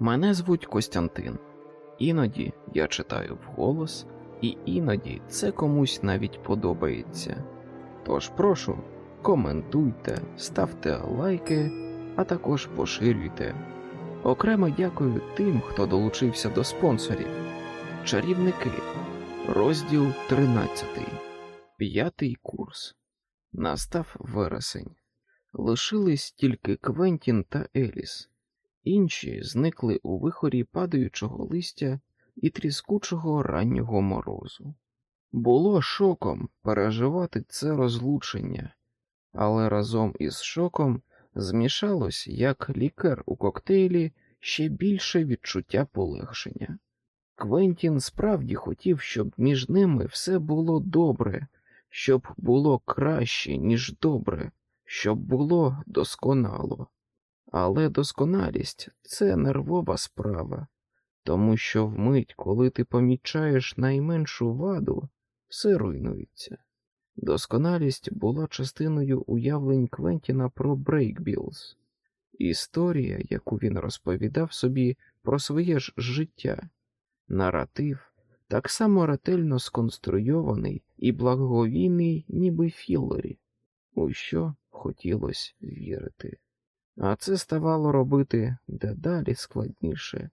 Мене звуть Костянтин. Іноді я читаю вголос, і іноді це комусь навіть подобається. Тож прошу, коментуйте, ставте лайки, а також поширюйте. Окремо дякую тим, хто долучився до спонсорів. Чарівники, розділ 13. П'ятий курс. Настав вересень. Лишились тільки Квентін та Еліс. Інші зникли у вихорі падаючого листя і тріскучого раннього морозу. Було шоком переживати це розлучення, але разом із шоком змішалось як лікер у коктейлі ще більше відчуття полегшення. Квентін справді хотів, щоб між ними все було добре, щоб було краще, ніж добре, щоб було досконало. Але досконалість це нервова справа, тому що вмить, коли ти помічаєш найменшу ваду, все руйнується. Досконалість була частиною уявлень Квентіна про Брейкбілз, історія, яку він розповідав собі про своє ж життя, наратив, так само ретельно сконструйований і благовійний, ніби Філлері, у що хотілося вірити. А це ставало робити дедалі складніше.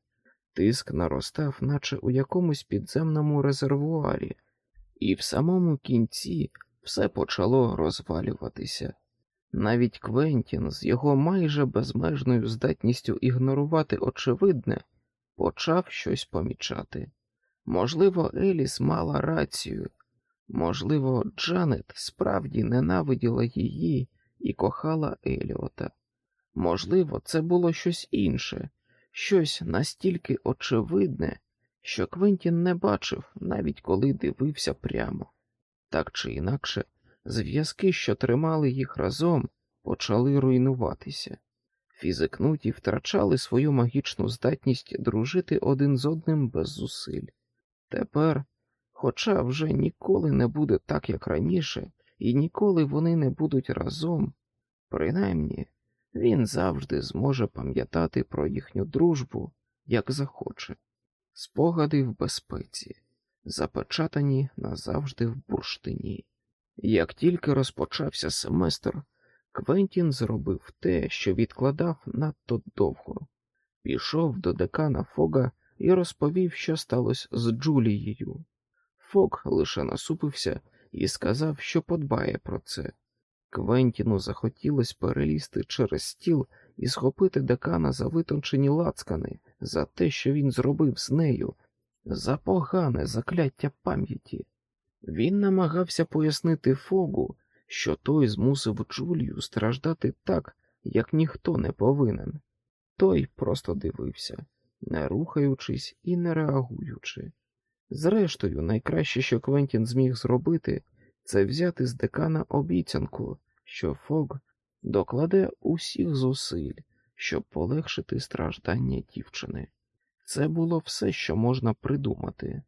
Тиск наростав, наче у якомусь підземному резервуарі, і в самому кінці все почало розвалюватися. Навіть Квентін з його майже безмежною здатністю ігнорувати очевидне почав щось помічати. Можливо, Еліс мала рацію, можливо, Джанет справді ненавиділа її і кохала Еліота. Можливо, це було щось інше, щось настільки очевидне, що Квентін не бачив, навіть коли дивився прямо. Так чи інакше, зв'язки, що тримали їх разом, почали руйнуватися. Фізикнуті втрачали свою магічну здатність дружити один з одним без зусиль. Тепер, хоча вже ніколи не буде так, як раніше, і ніколи вони не будуть разом, принаймні він завжди зможе пам'ятати про їхню дружбу, як захоче, спогади в безпеці, запечатані назавжди в бурштині. Як тільки розпочався семестр, Квентін зробив те, що відкладав надто довго, пішов до декана Фога і розповів, що сталося з Джулією. Фог лише насупився і сказав, що подбає про це. Квентіну захотілось перелізти через стіл і схопити декана за витончені лацкани, за те, що він зробив з нею, за погане закляття пам'яті. Він намагався пояснити Фогу, що той змусив Джулію страждати так, як ніхто не повинен. Той просто дивився, не рухаючись і не реагуючи. Зрештою, найкраще, що Квентін зміг зробити, це взяти з декана обіцянку, що Фог докладе усіх зусиль, щоб полегшити страждання дівчини. Це було все, що можна придумати.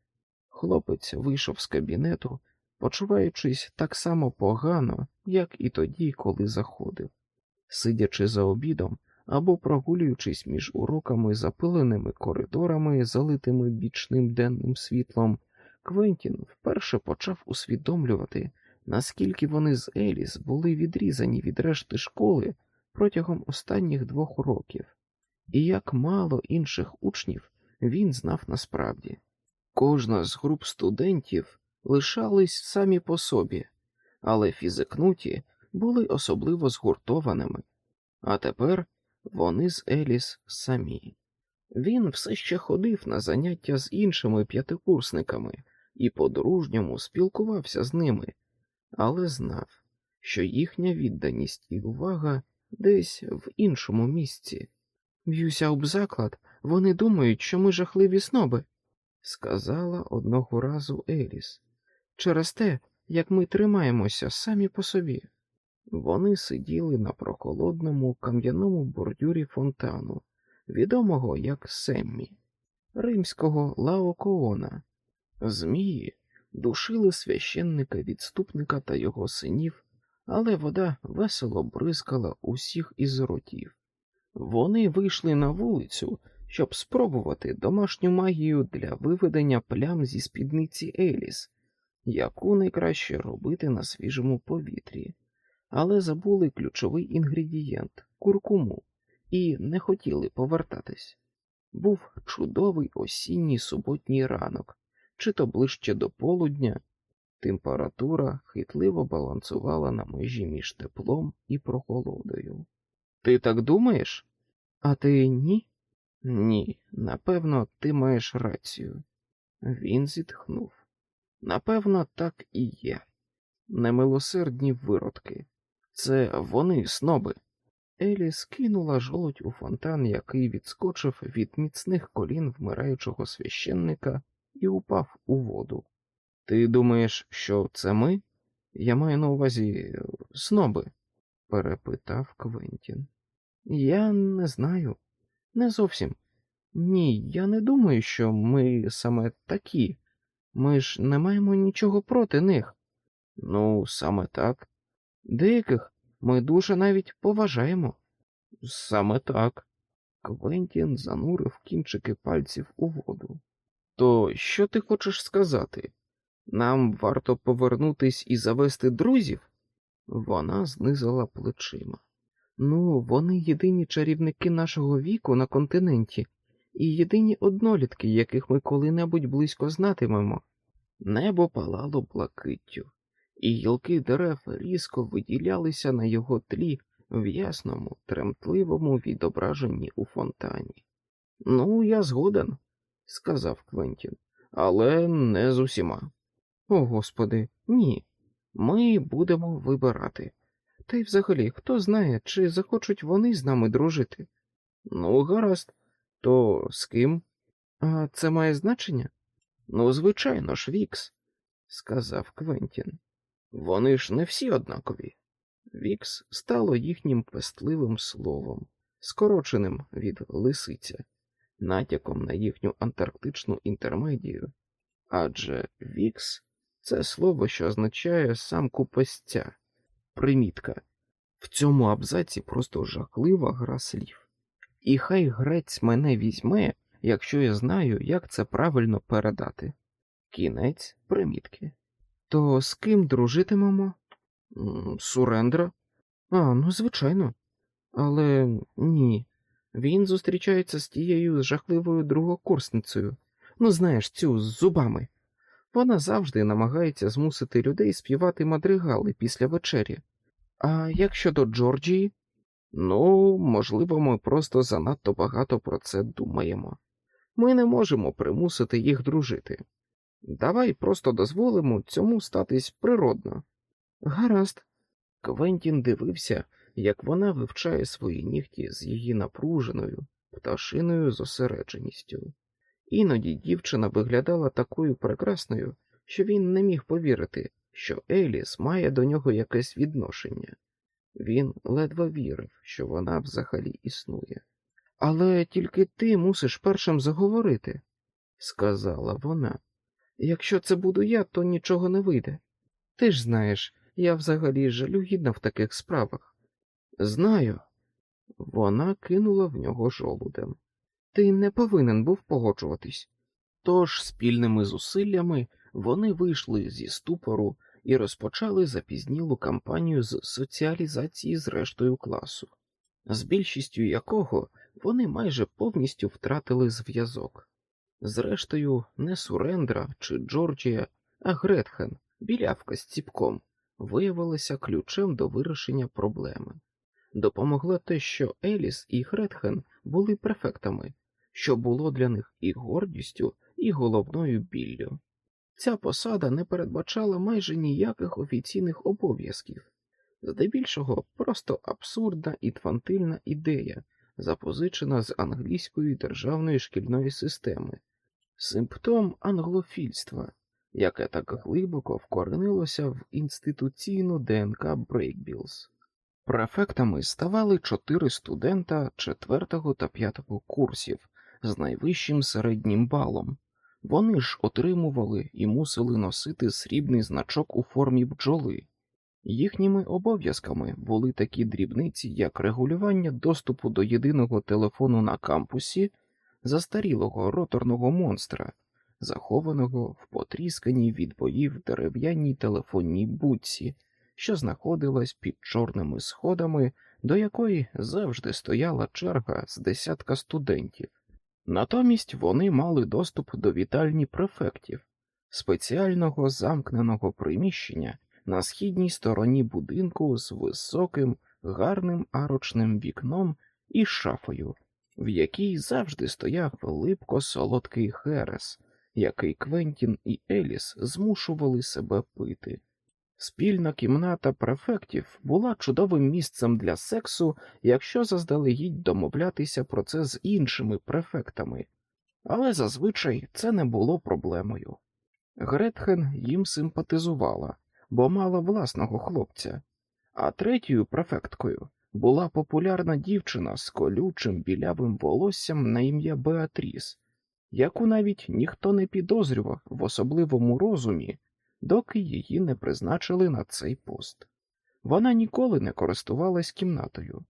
Хлопець вийшов з кабінету, почуваючись так само погано, як і тоді, коли заходив. Сидячи за обідом або прогулюючись між уроками запиленими коридорами, залитими бічним денним світлом, Квентін вперше почав усвідомлювати, наскільки вони з Еліс були відрізані від решти школи протягом останніх двох років, і як мало інших учнів він знав насправді. Кожна з груп студентів лишались самі по собі, але фізикнуті були особливо згуртованими, а тепер вони з Еліс самі. Він все ще ходив на заняття з іншими п'ятикурсниками і по-дружньому спілкувався з ними, але знав, що їхня відданість і увага десь в іншому місці. Б'юся об заклад, вони думають, що ми жахливі сноби, сказала одного разу Еліс, через те, як ми тримаємося самі по собі. Вони сиділи на прохолодному кам'яному бордюрі фонтану, відомого як Семмі, римського Лаокоона. Змії душили священника відступника та його синів, але вода весело бризкала усіх із ротів. Вони вийшли на вулицю, щоб спробувати домашню магію для виведення плям зі спідниці Еліс, яку найкраще робити на свіжому повітрі, але забули ключовий інгредієнт куркуму, і не хотіли повертатись. Був чудовий осінній суботній ранок, чи то ближче до полудня. Температура хитливо балансувала на межі між теплом і прохолодою. Ти так думаєш? А ти ні? Ні, напевно, ти маєш рацію. Він зітхнув. Напевно, так і є. Немилосердні виродки. Це вони сноби. Елі скинула жолудь у фонтан, який відскочив від міцних колін вмираючого священника і упав у воду. Ти думаєш, що це ми? Я маю на увазі сноби? перепитав Квентін. Я не знаю, не зовсім. Ні, я не думаю, що ми саме такі. Ми ж не маємо нічого проти них. Ну, саме так. Деяких ми дуже навіть поважаємо. Саме так. Квентін занурив кінчики пальців у воду. То що ти хочеш сказати? Нам варто повернутись і завести друзів? Вона знизила плечима. Ну, вони єдині чарівники нашого віку на континенті і єдині однолітки, яких ми коли-небудь близько знатимемо. Небо палало блакиттю, і гілки дерев різко виділялися на його тлі в ясному, тремтливому відображенні у фонтані. Ну, я згоден, сказав Квентін, але не з усіма. О, господи, ні. Ми будемо вибирати. Та й взагалі, хто знає, чи захочуть вони з нами дружити? Ну, гаразд, то з ким? А це має значення? Ну, звичайно ж, Вікс, сказав Квентін. Вони ж не всі однакові. Вікс стало їхнім пестливим словом, скороченим від лисиця, натяком на їхню антарктичну інтермедію. Адже Вікс це слово, що означає самку песця, примітка. В цьому абзаці просто жахлива гра слів. І хай грець мене візьме, якщо я знаю, як це правильно передати. Кінець примітки. То з ким дружитимемо? Сурендра? А, ну, звичайно. Але ні. Він зустрічається з тією жахливою другокурсницею. Ну, знаєш, цю з зубами. Вона завжди намагається змусити людей співати мадригали після вечері. А як щодо Джорджії? Ну, можливо, ми просто занадто багато про це думаємо. Ми не можемо примусити їх дружити. Давай просто дозволимо цьому статись природно. Гаразд. Квентін дивився, як вона вивчає свої нігті з її напруженою, пташиною зосередженістю. Іноді дівчина виглядала такою прекрасною, що він не міг повірити, що Еліс має до нього якесь відношення. Він ледве вірив, що вона взагалі існує. Але тільки ти мусиш першим заговорити, сказала вона. Якщо це буду я, то нічого не вийде. Ти ж знаєш, я взагалі жалюгідна в таких справах. Знаю. Вона кинула в нього жолудем. Ти не повинен був погоджуватись. Тож спільними зусиллями вони вийшли зі ступору і розпочали запізнілу кампанію з соціалізації з рештою класу, з більшістю якого вони майже повністю втратили зв'язок. Зрештою, не Сурендра чи Джорджія, а Гретхен, білявка з ціпком, виявилася ключем до вирішення проблеми. Допомогло те, що Еліс і Гретхен були префектами, що було для них і гордістю, і головною біллю. Ця посада не передбачала майже ніяких офіційних обов'язків, здебільшого просто абсурдна і твантильна ідея, запозичена з англійської державної шкільної системи, симптом англофільства, яке так глибоко вкоренилося в інституційну ДНК Брейкбілз. Префектами ставали чотири студента четвертого та п'ятого курсів з найвищим середнім балом. Вони ж отримували і мусили носити срібний значок у формі бджоли. Їхніми обов'язками були такі дрібниці, як регулювання доступу до єдиного телефону на кампусі, застарілого роторного монстра, захованого в потрісканій від боїв дерев'яній телефонній будці, що знаходилась під чорними сходами, до якої завжди стояла черга з десятка студентів. Натомість вони мали доступ до вітальні префектів, спеціального замкненого приміщення на східній стороні будинку з високим, гарним арочним вікном і шафою, в якій завжди стояв липко солодкий херес, який Квентін і Еліс змушували себе пити. Спільна кімната префектів була чудовим місцем для сексу, якщо заздалегідь домовлятися про це з іншими префектами, але зазвичай це не було проблемою. Гретхен їм симпатизувала, бо мала власного хлопця, а третьою префекткою була популярна дівчина з колючим білявим волоссям на ім'я Беатріс, яку навіть ніхто не підозрював в особливому розумі, доки її не призначили на цей пост. Вона ніколи не користувалась кімнатою.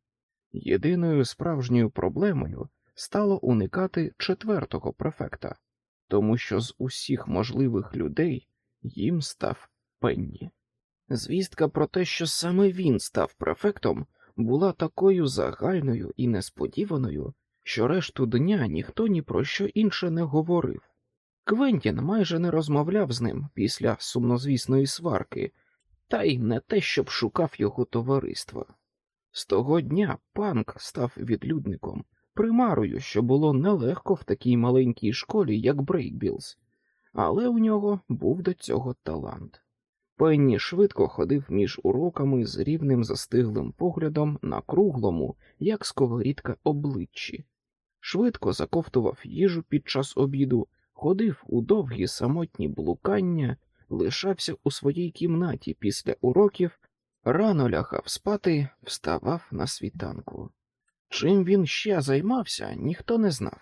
Єдиною справжньою проблемою стало уникати четвертого префекта, тому що з усіх можливих людей їм став Пенні. Звістка про те, що саме він став префектом, була такою загальною і несподіваною, що решту дня ніхто ні про що інше не говорив. Квентін майже не розмовляв з ним після сумнозвісної сварки, та й не те, щоб шукав його товариства. З того дня панк став відлюдником, примарою, що було нелегко в такій маленькій школі, як Брейкбілз, але у нього був до цього талант. Пенні швидко ходив між уроками з рівним застиглим поглядом на круглому, як сковорідка обличчі, швидко заковтував їжу під час обіду, ходив у довгі самотні блукання, лишався у своїй кімнаті після уроків, рано лягав спати, вставав на світанку. Чим він ще займався, ніхто не знав.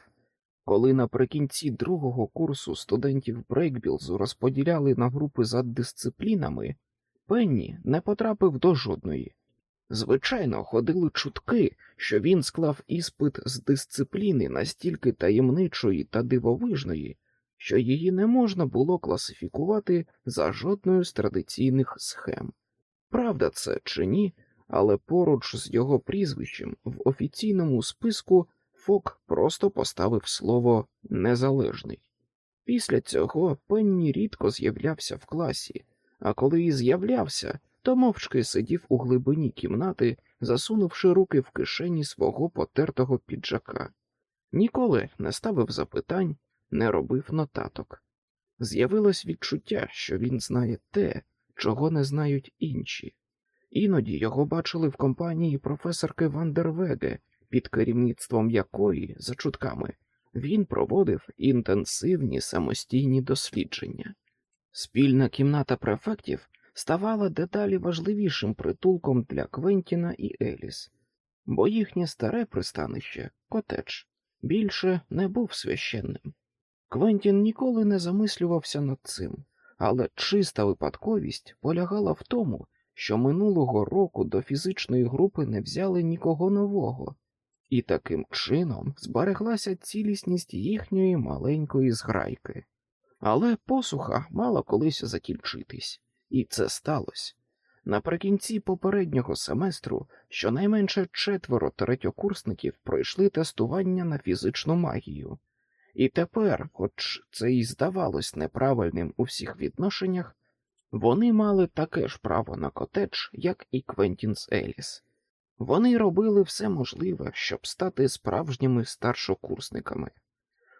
Коли наприкінці другого курсу студентів Брейкбілзу розподіляли на групи за дисциплінами, Пенні не потрапив до жодної. Звичайно, ходили чутки, що він склав іспит з дисципліни настільки таємничої та дивовижної, що її не можна було класифікувати за жодною з традиційних схем. Правда це чи ні, але поруч з його прізвищем в офіційному списку Фок просто поставив слово незалежний. Після цього Пенні рідко з'являвся в класі, а коли і з'являвся, то мовчки сидів у глибині кімнати, засунувши руки в кишені свого потертого піджака. Ніколи не ставив запитань, не робив нотаток. З'явилось відчуття, що він знає те, чого не знають інші. Іноді його бачили в компанії професорки Вандервеге, під керівництвом якої, за чутками, він проводив інтенсивні самостійні дослідження. Спільна кімната префектів ставала дедалі важливішим притулком для Квентіна і Еліс, бо їхнє старе пристанище, котедж, більше не був священним. Квентін ніколи не замислювався над цим, але чиста випадковість полягала в тому, що минулого року до фізичної групи не взяли нікого нового, і таким чином збереглася цілісність їхньої маленької зграйки. Але посуха мала колись закінчитись, і це сталося. Наприкінці попереднього семестру щонайменше четверо третьокурсників пройшли тестування на фізичну магію, і тепер, хоч це і здавалось неправильним у всіх відношеннях, вони мали таке ж право на котедж, як і Квентін з Еліс. Вони робили все можливе, щоб стати справжніми старшокурсниками.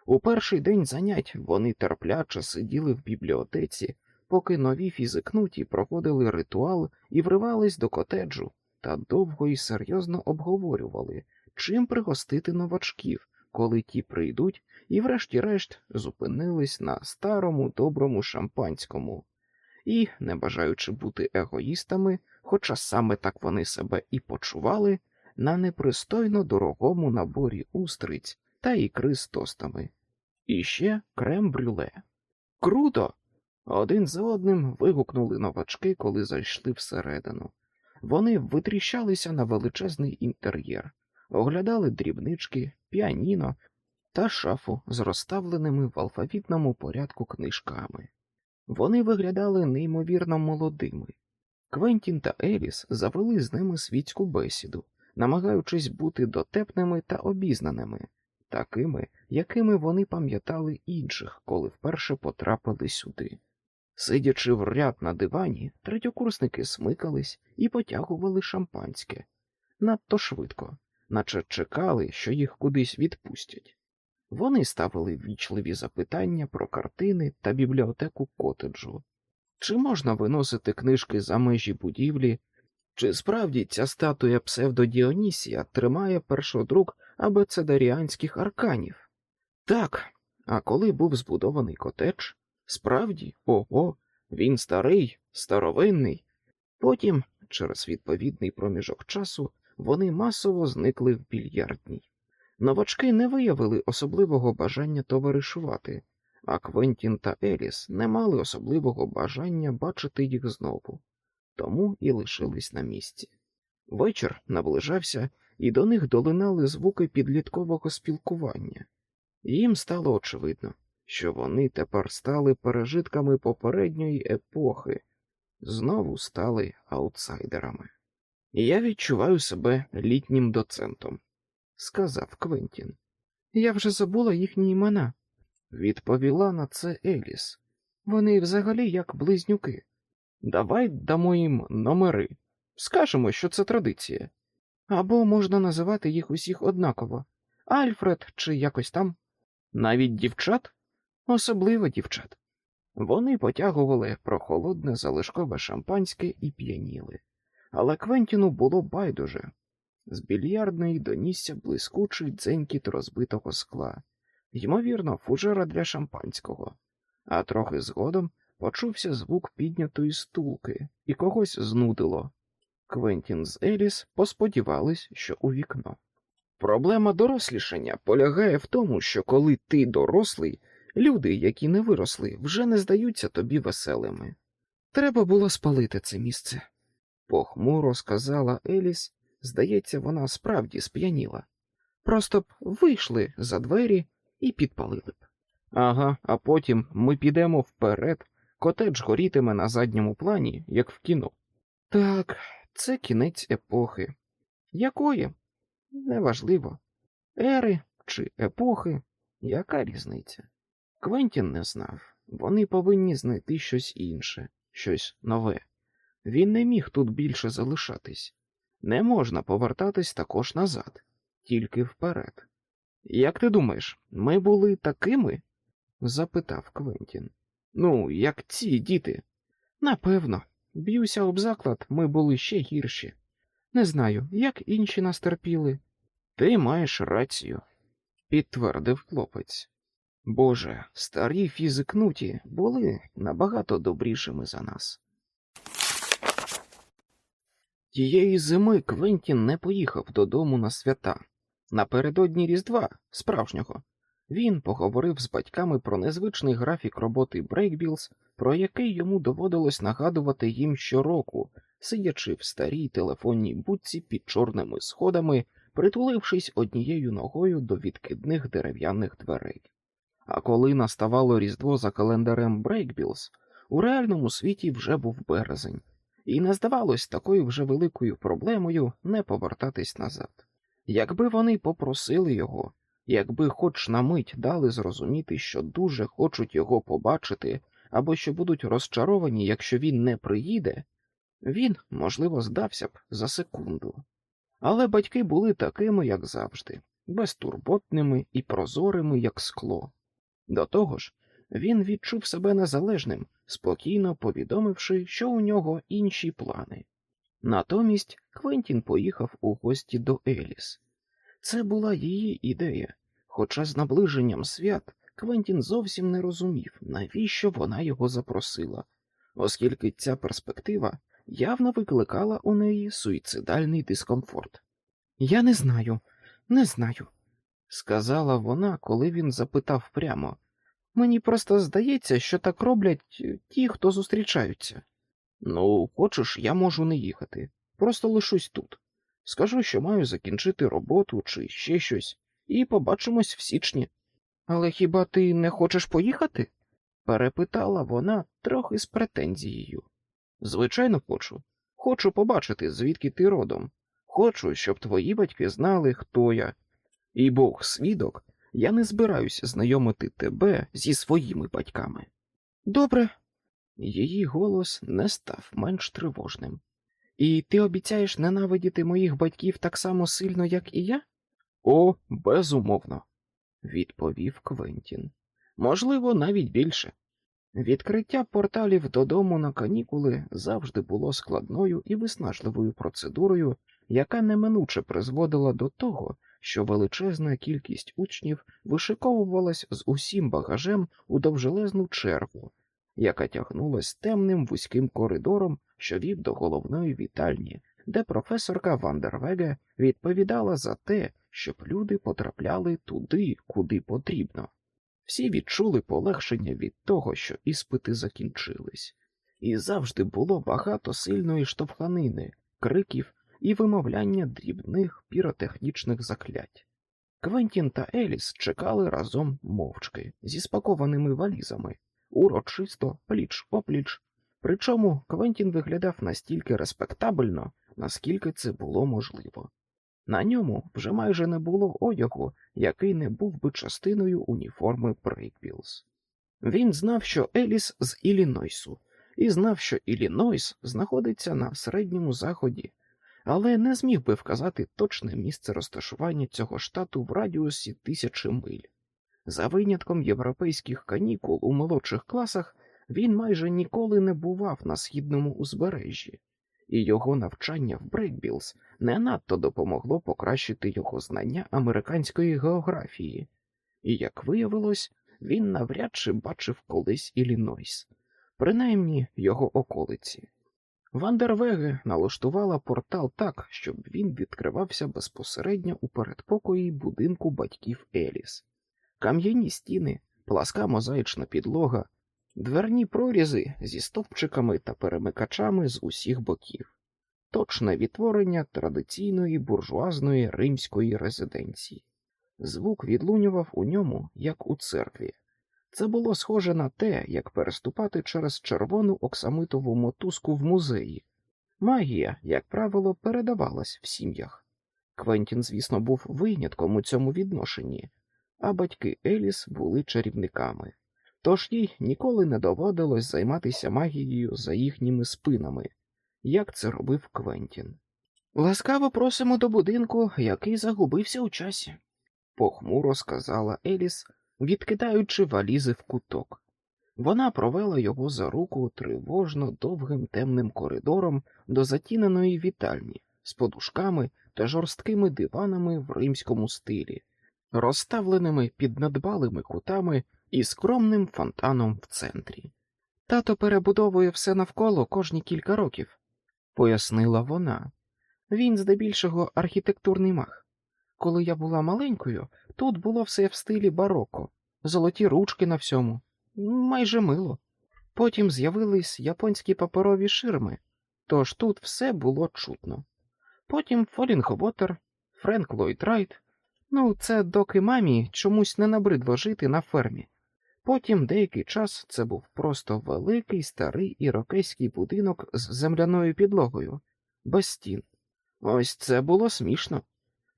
У перший день занять вони терпляче сиділи в бібліотеці, поки нові фізикнуті проводили ритуал і вривались до котеджу та довго і серйозно обговорювали, чим пригостити новачків, коли ті прийдуть, і, врешті-решт, зупинились на старому доброму шампанському і, не бажаючи бути егоїстами, хоча саме так вони себе і почували, на непристойно дорогому наборі устриць та ікри з тостами. І ще крем брюле. Круто! Один за одним вигукнули новачки, коли зайшли всередину. Вони витріщалися на величезний інтер'єр, оглядали дрібнички, піаніно, та шафу з розставленими в алфавітному порядку книжками. Вони виглядали неймовірно молодими. Квентін та Еліс завели з ними світську бесіду, намагаючись бути дотепними та обізнаними, такими, якими вони пам'ятали інших, коли вперше потрапили сюди. Сидячи в ряд на дивані, третьокурсники смикались і потягували шампанське надто швидко, наче чекали, що їх кудись відпустять. Вони ставили вічливі запитання про картини та бібліотеку котеджу. Чи можна виносити книжки за межі будівлі, чи справді ця статуя псевдодіонісія тримає першодрук абецедаріанських арканів? Так, а коли був збудований котедж, справді, ого, він старий, старовинний. Потім, через відповідний проміжок часу, вони масово зникли в більярдній. Новачки не виявили особливого бажання товаришувати, а Квентін та Еліс не мали особливого бажання бачити їх знову, тому і лишились на місці. Вечір наближався, і до них долинали звуки підліткового спілкування. Їм стало очевидно, що вони тепер стали пережитками попередньої епохи, знову стали аутсайдерами. Я відчуваю себе літнім доцентом, сказав Квентін. Я вже забула їхні імена, відповіла на це Еліс. Вони взагалі як близнюки. Давай дамо їм номери. Скажемо, що це традиція. Або можна називати їх усіх однаково Альфред чи якось там. Навіть дівчат, особливо дівчат. Вони потягували прохолодне залишкове шампанське і п'яніли, але Квентіну було байдуже. З більярдної донісся блискучий дзенькіт розбитого скла, ймовірно, фужера для шампанського, а трохи згодом почувся звук піднятої стулки і когось знудило. Квентін з Еліс посподівались, що у вікно. Проблема дорослішання полягає в тому, що коли ти дорослий, люди, які не виросли, вже не здаються тобі веселими. Треба було спалити це місце, похмуро сказала Еліс. Здається, вона справді сп'яніла. Просто б вийшли за двері і підпалили б. Ага, а потім ми підемо вперед, котедж горітиме на задньому плані, як в кіно. Так, це кінець епохи. Якої? Неважливо. Ери чи епохи, яка різниця? Квентін не знав. Вони повинні знайти щось інше, щось нове. Він не міг тут більше залишатись. Не можна повертатись також назад, тільки вперед. Як ти думаєш, ми були такими? запитав Квентін. Ну, як ці діти. Напевно, б'юся об заклад, ми були ще гірші. Не знаю, як інші нас терпіли. Ти маєш рацію, підтвердив хлопець. Боже, старі фізикнуті були набагато добрішими за нас. Тієї зими Квентін не поїхав додому на свята. Напередодні Різдва, справжнього, він поговорив з батьками про незвичний графік роботи Брейкбілз, про який йому доводилось нагадувати їм щороку, сидячи в старій телефонній будці під чорними сходами, притулившись однією ногою до відкидних дерев'яних дверей. А коли наставало Різдво за календарем Брейкбілз, у реальному світі вже був березень і не здавалось такою вже великою проблемою не повертатись назад. Якби вони попросили його, якби хоч на мить дали зрозуміти, що дуже хочуть його побачити, або що будуть розчаровані, якщо він не приїде, він, можливо, здався б за секунду. Але батьки були такими, як завжди, безтурботними і прозорими, як скло. До того ж, він відчув себе незалежним, спокійно повідомивши, що у нього інші плани. Натомість Квентін поїхав у гості до Еліс. Це була її ідея, хоча з наближенням свят Квентін зовсім не розумів, навіщо вона його запросила, оскільки ця перспектива явно викликала у неї суїцидальний дискомфорт. Я не знаю, не знаю, сказала вона, коли він запитав прямо. Мені просто здається, що так роблять е, ті, хто зустрічаються. Ну, хочеш, я можу не їхати. Просто лишусь тут. Скажу, що маю закінчити роботу чи ще щось, і побачимось в січні. Але хіба ти не хочеш поїхати? перепитала вона трохи з претензією. Звичайно, хочу. Хочу побачити, звідки ти родом. Хочу, щоб твої батьки знали, хто я. І Бог свідок, я не збираюсь знайомити тебе зі своїми батьками. Добре. Її голос не став менш тривожним. І ти обіцяєш ненавидіти моїх батьків так само сильно, як і я? О, безумовно, відповів Квентін. Можливо, навіть більше. Відкриття порталів додому на канікули завжди було складною і виснажливою процедурою, яка неминуче призводила до того, що величезна кількість учнів вишиковувалась з усім багажем у довжелезну чергу, яка тягнулась темним вузьким коридором, що вів до головної вітальні, де професорка Вандервеге відповідала за те, щоб люди потрапляли туди, куди потрібно. Всі відчули полегшення від того, що іспити закінчились, і завжди було багато сильної штовханини, криків і вимовляння дрібних піротехнічних заклять. Квентін та Еліс чекали разом мовчки зі спакованими валізами, урочисто пліч опліч. Причому Квентін виглядав настільки респектабельно, наскільки це було можливо. На ньому вже майже не було одягу, який не був би частиною уніформи Брейкбілз. Він знав, що Еліс з Іллінойсу, і знав, що Іллінойс знаходиться на середньому заході, але не зміг би вказати точне місце розташування цього штату в радіусі тисячі миль. За винятком європейських канікул у молодших класах він майже ніколи не бував на східному узбережжі і його навчання в Брейкбілз не надто допомогло покращити його знання американської географії, і, як виявилось, він навряд чи бачив колись Іллінойс, принаймні його околиці. Вандервеге налаштувала портал так, щоб він відкривався безпосередньо у передпокої будинку батьків Еліс, кам'яні стіни, пласка мозаїчна підлога, дверні прорізи зі стовпчиками та перемикачами з усіх боків, точне відтворення традиційної буржуазної римської резиденції. Звук відлунював у ньому, як у церкві. Це було схоже на те, як переступати через червону оксамитову мотузку в музеї. Магія, як правило, передавалась в сім'ях. Квентін, звісно, був винятком у цьому відношенні, а батьки Еліс були чарівниками тож їй ніколи не доводилось займатися магією за їхніми спинами, як це робив Квентін. Ласкаво просимо до будинку, який загубився у часі, похмуро сказала Еліс, відкидаючи валізи в куток. Вона провела його за руку тривожно довгим темним коридором до затіненої вітальні з подушками та жорсткими диванами в римському стилі, розставленими під надбалими кутами і скромним фонтаном в центрі. Тато перебудовує все навколо кожні кілька років, пояснила вона. Він здебільшого архітектурний мах. Коли я була маленькою, тут було все в стилі бароко, золоті ручки на всьому, майже мило. Потім з'явились японські паперові ширми, тож тут все було чутно. Потім Фолінг Френк Ллойд Райт. Ну, це доки мамі чомусь не набридло жити на фермі. Потім деякий час це був просто великий старий ірокейський будинок з земляною підлогою, без стін. Ось це було смішно.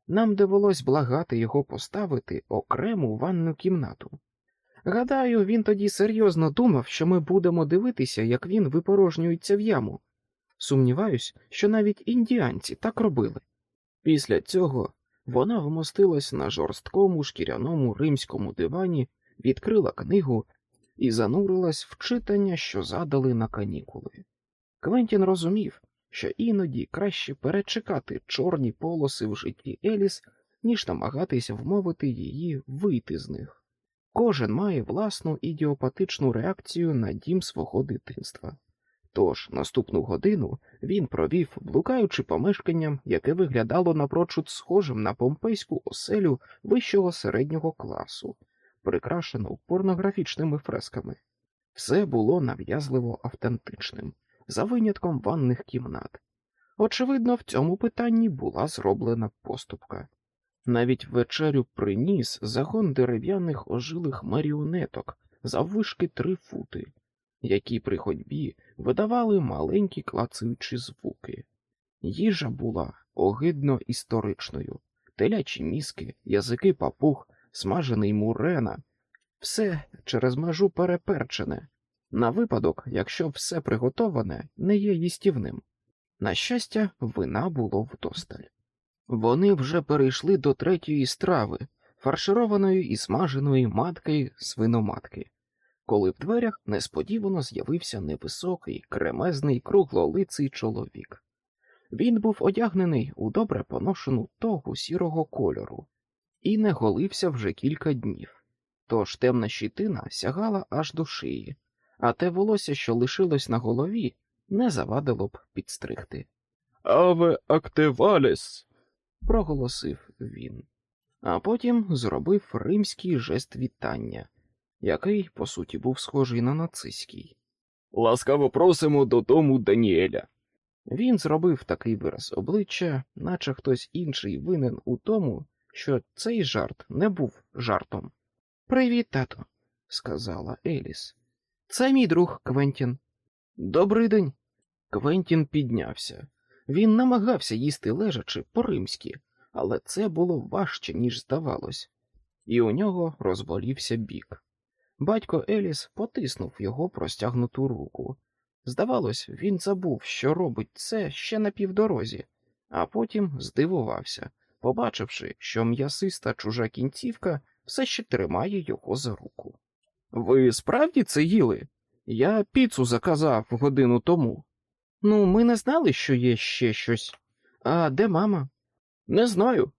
Нам довелось благати його поставити окрему ванну кімнату. Гадаю, він тоді серйозно думав, що ми будемо дивитися, як він випорожнюється в яму. Сумніваюсь, що навіть індіанці так робили. Після цього вона вмостилась на жорсткому шкіряному римському дивані відкрила книгу і занурилась в читання, що задали на канікули. Квентін розумів, що іноді краще перечекати чорні полоси в житті Еліс, ніж намагатися вмовити її вийти з них. Кожен має власну ідіопатичну реакцію на дім свого дитинства. Тож наступну годину він провів, блукаючи помешканням, яке виглядало напрочуд схожим на помпейську оселю вищого середнього класу, прикрашену порнографічними фресками. Все було нав'язливо автентичним, за винятком ванних кімнат. Очевидно, в цьому питанні була зроблена поступка. Навіть вечерю приніс загон дерев'яних ожилих маріонеток заввишки три фути, які при ходьбі видавали маленькі клацаючі звуки. Їжа була огидно історичною, телячі мізки, язики папуг, смажений мурена, все через межу переперчене, на випадок, якщо все приготоване не є їстівним. На щастя, вина було вдосталь. Вони вже перейшли до третьої страви, фаршированої і смаженої матки свиноматки, коли в дверях несподівано з'явився невисокий, кремезний, круглолиций чоловік. Він був одягнений у добре поношену тогу сірого кольору і не голився вже кілька днів, тож темна щитина сягала аж до шиї, а те волосся, що лишилось на голові, не завадило б підстригти. Аве активаліс. проголосив він, а потім зробив римський жест вітання, який, по суті, був схожий на нацистський. Ласкаво просимо додому Даніеля. Він зробив такий вираз обличчя, наче хтось інший винен у тому, що цей жарт не був жартом. Привіт, тато, сказала Еліс. Це мій друг Квентін. Добрий день. Квентін піднявся. Він намагався їсти лежачи по-римськи, але це було важче, ніж здавалось, і у нього розболівся бік. Батько Еліс потиснув його простягнуту руку. Здавалось, він забув, що робить це ще на півдорозі, а потім здивувався, побачивши, що м'ясиста чужа кінцівка все ще тримає його за руку. Ви справді це їли? Я піцу заказав годину тому. Ну, ми не знали, що є ще щось. А де мама? Не знаю,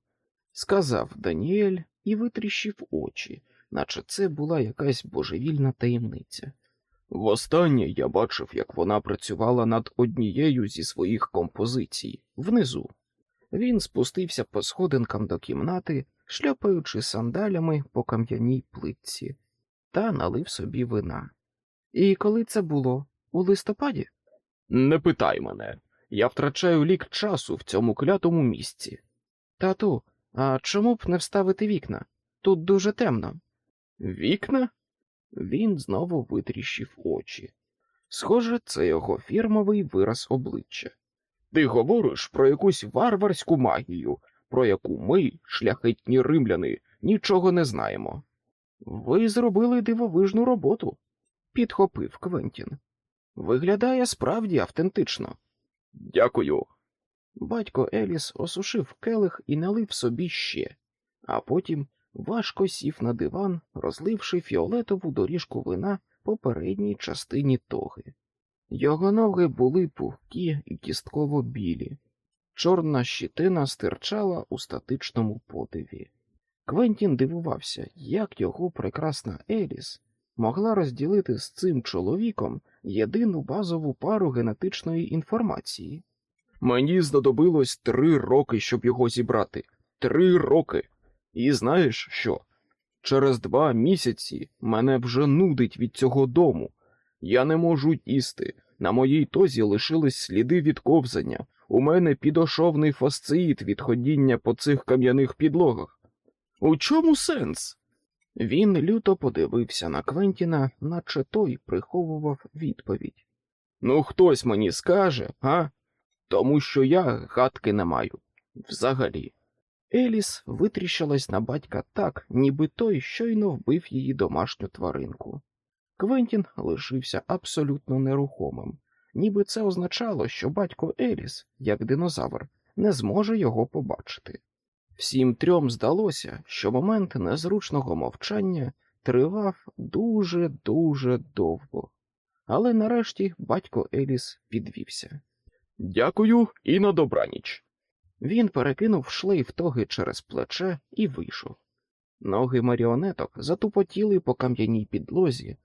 сказав Даніель і витріщив очі, наче це була якась божевільна таємниця. Востаннє я бачив, як вона працювала над однією зі своїх композицій внизу. Він спустився по сходинкам до кімнати, шльопаючи сандалями по кам'яній плитці, та налив собі вина. І коли це було? У листопаді? Не питай мене. Я втрачаю лік часу в цьому клятому місці. Тату, а чому б не вставити вікна? Тут дуже темно. Вікна? Він знову витріщив очі. Схоже, це його фірмовий вираз обличчя. Ти говориш про якусь варварську магію, про яку ми, шляхетні римляни, нічого не знаємо. Ви зробили дивовижну роботу, підхопив Квентін. Виглядає справді автентично. Дякую. Батько Еліс осушив келих і налив собі ще, а потім важко сів на диван, розливши фіолетову доріжку вина по передній частині тоги. Його ноги були пухкі і кістково білі, чорна щитина стирчала у статичному подиві. Квентін дивувався, як його прекрасна Еліс могла розділити з цим чоловіком єдину базову пару генетичної інформації. Мені знадобилось три роки, щоб його зібрати. Три роки. І знаєш що? Через два місяці мене вже нудить від цього дому. Я не можу їсти. На моїй тозі лишились сліди від ковзання. У мене підошовний фасциїт від ходіння по цих кам'яних підлогах. У чому сенс? Він люто подивився на Квентіна, наче той приховував відповідь. Ну, хтось мені скаже, а? Тому що я гадки не маю. Взагалі. Еліс витріщилась на батька так, ніби той щойно вбив її домашню тваринку. Квентін лишився абсолютно нерухомим, ніби це означало, що батько Еліс, як динозавр, не зможе його побачити. Всім трьом здалося, що момент незручного мовчання тривав дуже дуже довго, але нарешті батько Еліс підвівся. Дякую і на добраніч. Він перекинув шлейф тоги через плече і вийшов. Ноги маріонеток затупотіли по кам'яній підлозі,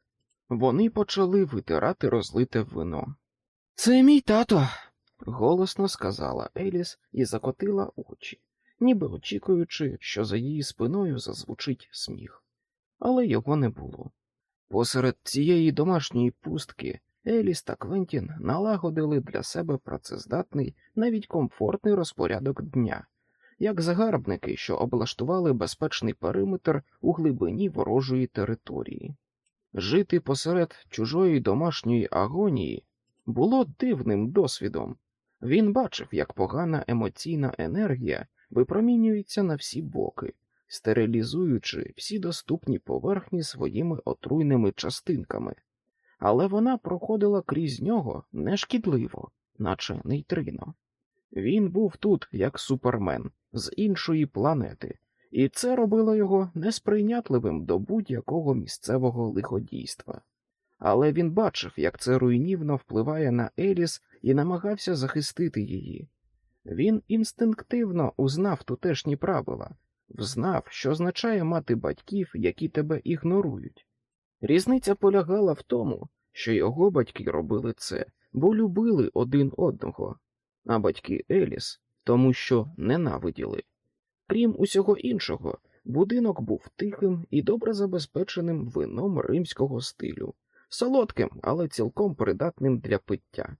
вони почали витирати розлите вино. Це мій тато, голосно сказала Еліс і закотила очі, ніби очікуючи, що за її спиною зазвучить сміх. Але його не було. Посеред цієї домашньої пустки Еліс та Квентін налагодили для себе працездатний, навіть комфортний розпорядок дня, як загарбники, що облаштували безпечний периметр у глибині ворожої території. Жити посеред чужої домашньої агонії було дивним досвідом. Він бачив, як погана емоційна енергія випромінюється на всі боки, стерилізуючи всі доступні поверхні своїми отруйними частинками, але вона проходила крізь нього нешкідливо, наче нейтрино. Він був тут як супермен з іншої планети, і це робило його несприйнятливим до будь-якого місцевого лиходійства. Але він бачив, як це руйнівно впливає на Еліс і намагався захистити її. Він інстинктивно узнав тутешні правила, взнав, що означає мати батьків, які тебе ігнорують. Різниця полягала в тому, що його батьки робили це, бо любили один одного, а батьки Еліс тому, що ненавиділи. Крім усього іншого, будинок був тихим і добре забезпеченим вином римського стилю, солодким, але цілком придатним для пиття.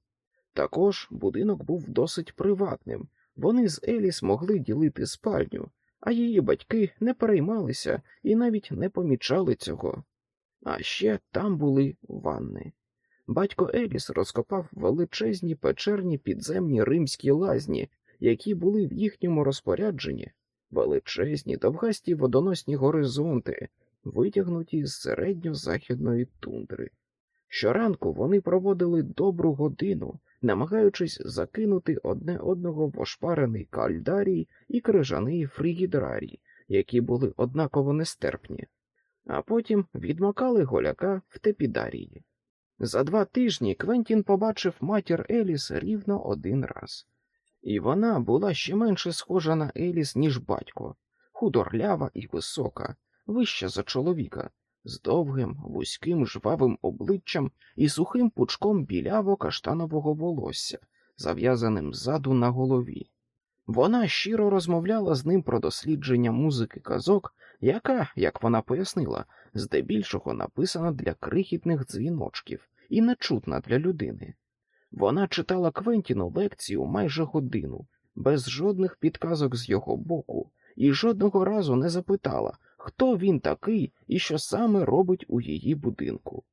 Також будинок був досить приватним, вони з Еліс могли ділити спальню, а її батьки не переймалися і навіть не помічали цього. А ще там були ванни. Батько Еліс розкопав величезні печерні підземні римські лазні, які були в їхньому розпорядженні, величезні довгасті водоносні горизонти, витягнуті з середньо-західної тундри. Щоранку вони проводили добру годину, намагаючись закинути одне одного в ошпарений кальдарій і крижаний фрігідрарій, які були однаково нестерпні, а потім відмакали голяка в тепідарії. За два тижні Квентін побачив матір Еліс рівно один раз, і вона була ще менше схожа на Еліс, ніж батько, худорлява і висока, вища за чоловіка, з довгим, вузьким жвавим обличчям і сухим пучком біляво каштанового волосся, зав'язаним ззаду на голові. Вона щиро розмовляла з ним про дослідження музики казок, яка, як вона пояснила, здебільшого написана для крихітних дзвіночків і нечутна для людини. Вона читала Квентіну лекцію майже годину, без жодних підказок з його боку, і жодного разу не запитала, хто він такий і що саме робить у її будинку.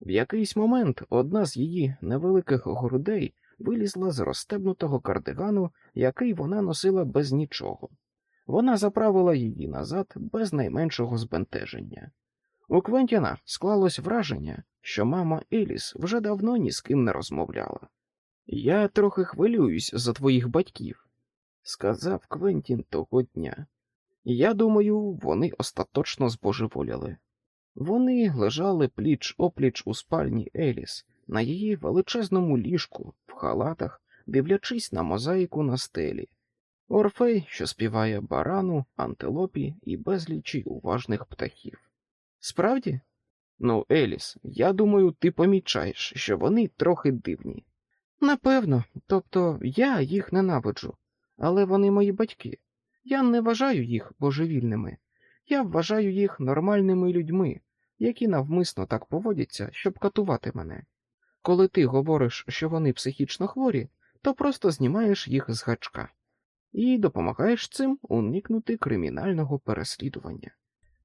В якийсь момент одна з її невеликих грудей вилізла з розстебнутого кардигану, який вона носила без нічого. Вона заправила її назад без найменшого збентеження. У Квентіна склалось враження, що мама Еліс вже давно ні з ким не розмовляла. Я трохи хвилююсь за твоїх батьків, сказав Квентін того дня. Я думаю, вони остаточно збожеволіли. Вони лежали пліч опліч у спальні Еліс на її величезному ліжку, в халатах, дивлячись на мозаїку на стелі. Орфей, що співає барану, антилопі і безлічі уважних птахів. Справді? Ну, Еліс, я думаю, ти помічаєш, що вони трохи дивні. Напевно, тобто я їх ненавиджу, але вони мої батьки. Я не вважаю їх божевільними, я вважаю їх нормальними людьми, які навмисно так поводяться, щоб катувати мене. Коли ти говориш, що вони психічно хворі, то просто знімаєш їх з гачка і допомагаєш цим уникнути кримінального переслідування.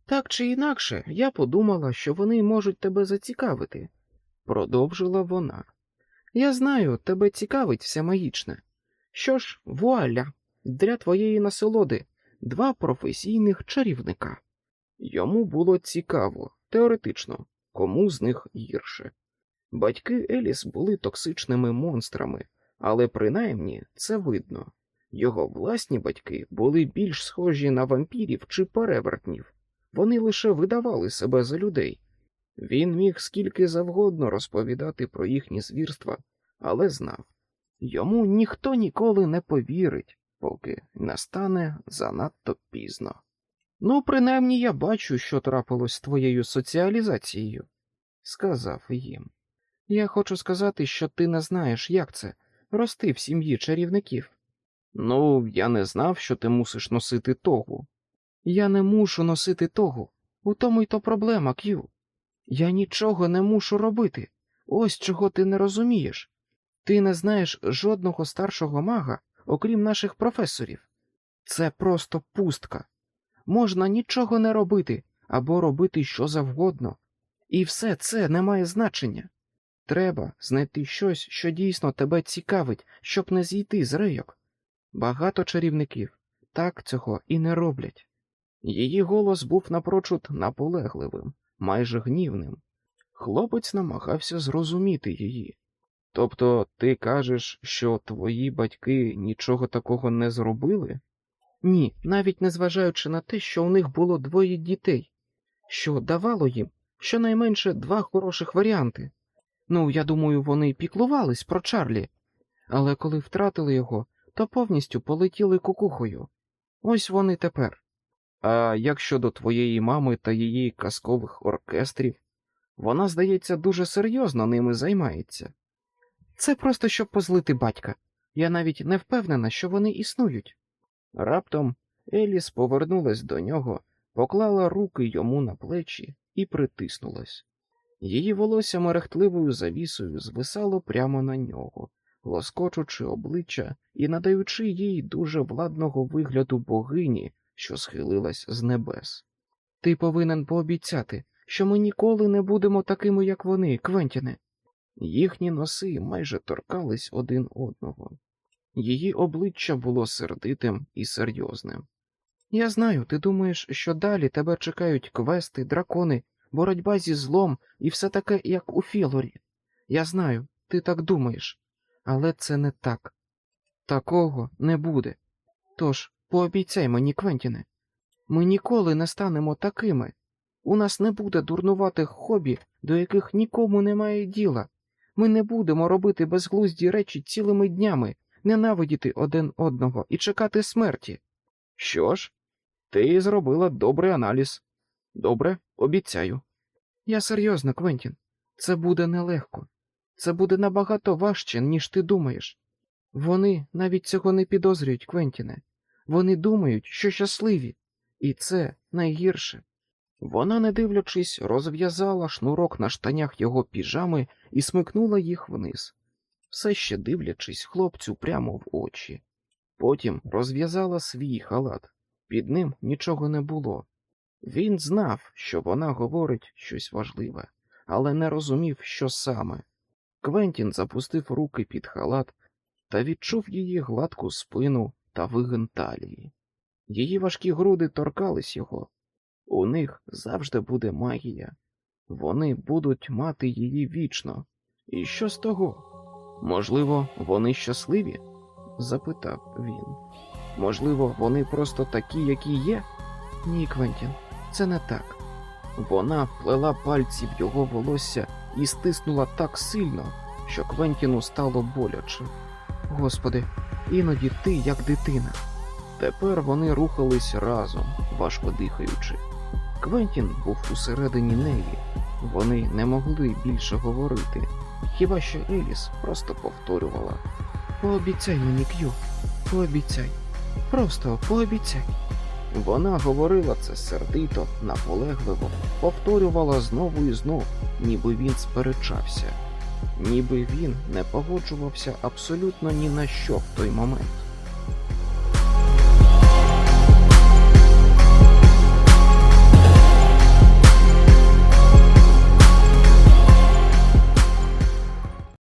Так чи інакше, я подумала, що вони можуть тебе зацікавити, продовжила вона. Я знаю, тебе цікавить все магічне. Що ж, вуаля, для твоєї насолоди два професійних чарівника. Йому було цікаво, теоретично, кому з них гірше. Батьки Еліс були токсичними монстрами, але принаймні це видно. Його власні батьки були більш схожі на вампірів чи перевертнів, вони лише видавали себе за людей. Він міг скільки завгодно розповідати про їхні звірства, але знав йому ніхто ніколи не повірить, поки настане занадто пізно. Ну, принаймні я бачу, що трапилось з твоєю соціалізацією, сказав їм. Я хочу сказати, що ти не знаєш, як це рости в сім'ї чарівників. Ну, я не знав, що ти мусиш носити тогу. Я не мушу носити того. У тому й то проблема, К'ю. Я нічого не мушу робити. Ось чого ти не розумієш. Ти не знаєш жодного старшого мага, окрім наших професорів. Це просто пустка. Можна нічого не робити або робити що завгодно, і все це не має значення. Треба знайти щось, що дійсно тебе цікавить, щоб не зійти з рейок. Багато чарівників так цього і не роблять. Її голос був напрочуд наполегливим, майже гнівним. Хлопець намагався зрозуміти її. Тобто ти кажеш, що твої батьки нічого такого не зробили? Ні, навіть незважаючи на те, що у них було двоє дітей, що давало їм щонайменше два хороших варіанти. Ну, я думаю, вони піклувались про Чарлі, але коли втратили його, то повністю полетіли кукухою. Ось вони тепер. А як щодо твоєї мами та її казкових оркестрів, вона, здається, дуже серйозно ними займається. Це просто щоб позлити батька. Я навіть не впевнена, що вони існують. Раптом Еліс повернулась до нього, поклала руки йому на плечі і притиснулась. Її волосся мерехтливою завісою звисало прямо на нього, лоскочучи обличчя і надаючи їй дуже владного вигляду богині, що схилилась з небес. Ти повинен пообіцяти, що ми ніколи не будемо такими, як вони, Квентіне. Їхні носи майже торкались один одного. Її обличчя було сердитим і серйозним. Я знаю, ти думаєш, що далі тебе чекають квести, дракони, боротьба зі злом і все таке, як у Філорі. Я знаю, ти так думаєш, але це не так. Такого не буде. Тож пообіцяй мені, Квентіне, ми ніколи не станемо такими. У нас не буде дурнуватих хобі, до яких нікому немає діла. Ми не будемо робити безглузді речі цілими днями, ненавидіти один одного і чекати смерті. Що ж, ти зробила добрий аналіз. Добре, обіцяю. Я серйозно, Квентін, це буде нелегко. Це буде набагато важче, ніж ти думаєш. Вони навіть цього не підозрюють, Квентіне. Вони думають, що щасливі, і це найгірше. Вона, не дивлячись, розв'язала шнурок на штанях його піжами і смикнула їх вниз, все ще дивлячись хлопцю прямо в очі. Потім розв'язала свій халат, під ним нічого не було. Він знав, що вона говорить щось важливе, але не розумів, що саме. Квентін запустив руки під халат та відчув її гладку спину та вигин талії. Її важкі груди торкались його. У них завжди буде магія. Вони будуть мати її вічно. І що з того? Можливо, вони щасливі? запитав він. Можливо, вони просто такі, які є? Ні, Квентін, це не так. Вона вплела пальці в його волосся і стиснула так сильно, що Квентіну стало боляче. Господи, іноді ти як дитина. Тепер вони рухались разом, важко дихаючи. Квентін був усередині неї, вони не могли більше говорити, хіба що Еліс просто повторювала. Пообіцяй мені, К'ю, пообіцяй, просто пообіцяй. Вона говорила це сердито, наполегливо, повторювала знову і знов, ніби він сперечався, ніби він не погоджувався абсолютно ні на що в той момент.